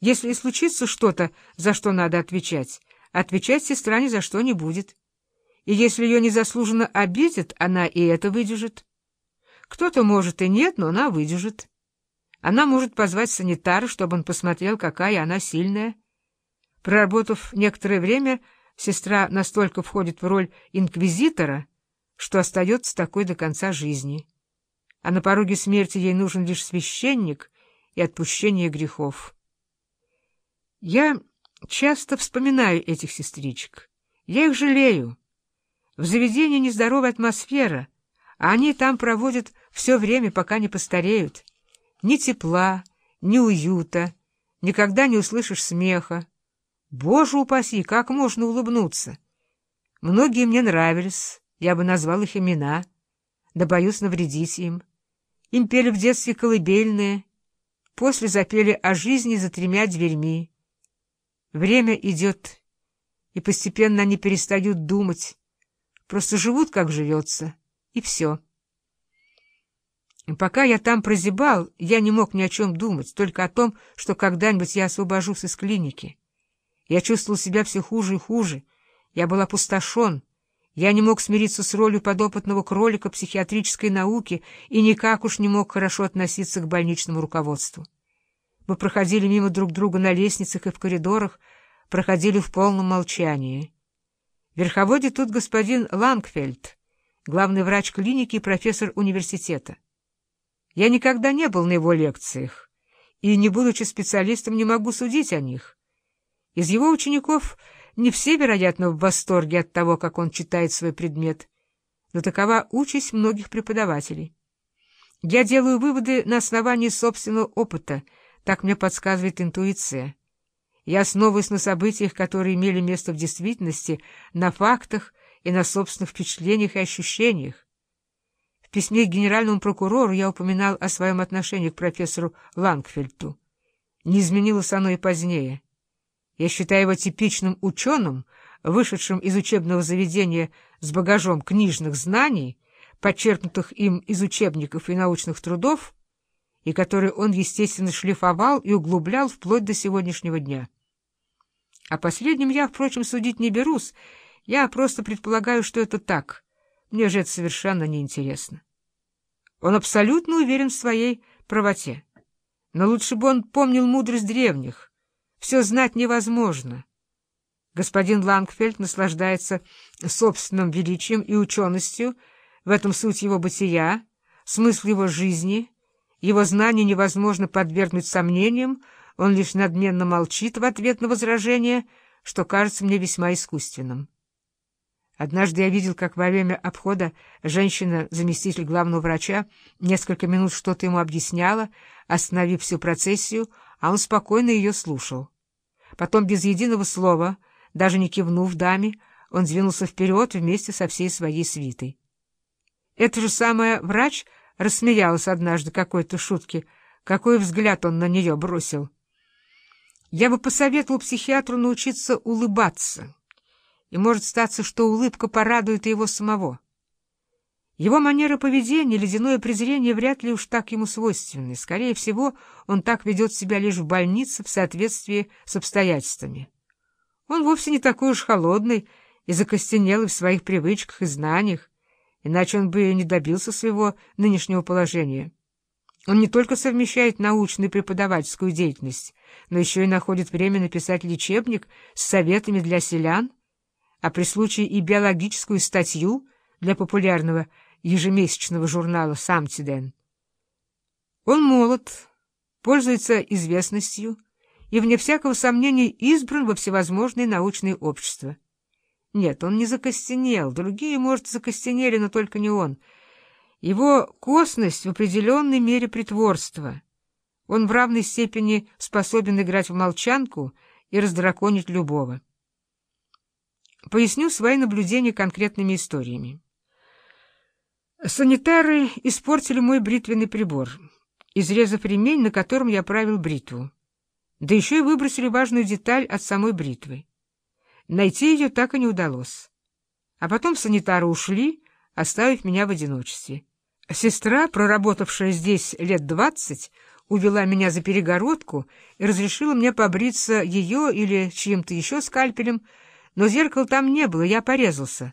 Если и случится что-то, за что надо отвечать, отвечать сестра ни за что не будет. И если ее незаслуженно обидят, она и это выдержит. Кто-то может и нет, но она выдержит. Она может позвать санитара, чтобы он посмотрел, какая она сильная. Проработав некоторое время, сестра настолько входит в роль инквизитора, что остается такой до конца жизни. А на пороге смерти ей нужен лишь священник и отпущение грехов. Я часто вспоминаю этих сестричек. Я их жалею. В заведении нездоровая атмосфера, а они там проводят все время, пока не постареют. Ни тепла, ни уюта, никогда не услышишь смеха. Боже упаси, как можно улыбнуться! Многие мне нравились, я бы назвал их имена, да боюсь навредить им. Им пели в детстве колыбельные, после запели о жизни за тремя дверьми. Время идет, и постепенно они перестают думать, просто живут, как живется, и все. И пока я там прозябал, я не мог ни о чем думать, только о том, что когда-нибудь я освобожусь из клиники. Я чувствовал себя все хуже и хуже, я был опустошен, я не мог смириться с ролью подопытного кролика психиатрической науки и никак уж не мог хорошо относиться к больничному руководству. Мы проходили мимо друг друга на лестницах и в коридорах, проходили в полном молчании. Верховодит тут господин Лангфельд, главный врач клиники и профессор университета. Я никогда не был на его лекциях, и, не будучи специалистом, не могу судить о них. Из его учеников не все, вероятно, в восторге от того, как он читает свой предмет, но такова участь многих преподавателей. Я делаю выводы на основании собственного опыта — так мне подсказывает интуиция. Я основываюсь на событиях, которые имели место в действительности, на фактах и на собственных впечатлениях и ощущениях. В письме к генеральному прокурору я упоминал о своем отношении к профессору Лангфельту. Не изменилось оно и позднее. Я считаю его типичным ученым, вышедшим из учебного заведения с багажом книжных знаний, подчеркнутых им из учебников и научных трудов, и который он, естественно, шлифовал и углублял вплоть до сегодняшнего дня. О последнем я, впрочем, судить не берусь, я просто предполагаю, что это так. Мне же это совершенно неинтересно. Он абсолютно уверен в своей правоте. Но лучше бы он помнил мудрость древних. Все знать невозможно. Господин Лангфельд наслаждается собственным величием и ученостью, в этом суть его бытия, смысл его жизни — его знания невозможно подвергнуть сомнениям, он лишь надменно молчит в ответ на возражение, что кажется мне весьма искусственным. Однажды я видел, как во время обхода женщина, заместитель главного врача, несколько минут что-то ему объясняла, остановив всю процессию, а он спокойно ее слушал. Потом без единого слова, даже не кивнув даме, он двинулся вперед вместе со всей своей свитой. Это же самое врач — рассмеялась однажды какой-то шутке. Какой взгляд он на нее бросил. Я бы посоветовал психиатру научиться улыбаться. И может статься, что улыбка порадует его самого. Его манера поведения, ледяное презрение вряд ли уж так ему свойственны. Скорее всего, он так ведет себя лишь в больнице в соответствии с обстоятельствами. Он вовсе не такой уж холодный и закостенелый в своих привычках и знаниях иначе он бы не добился своего нынешнего положения. Он не только совмещает научную и преподавательскую деятельность, но еще и находит время написать лечебник с советами для селян, а при случае и биологическую статью для популярного ежемесячного журнала «Самтиден». Он молод, пользуется известностью и, вне всякого сомнения, избран во всевозможные научные общества. Нет, он не закостенел. Другие, может, закостенели, но только не он. Его косность в определенной мере притворство. Он в равной степени способен играть в молчанку и раздраконить любого. Поясню свои наблюдения конкретными историями. Санитары испортили мой бритвенный прибор, изрезав ремень, на котором я правил бритву. Да еще и выбросили важную деталь от самой бритвы. Найти ее так и не удалось. А потом санитары ушли, оставив меня в одиночестве. Сестра, проработавшая здесь лет двадцать, увела меня за перегородку и разрешила мне побриться ее или чьим-то еще скальпелем, но зеркала там не было, я порезался.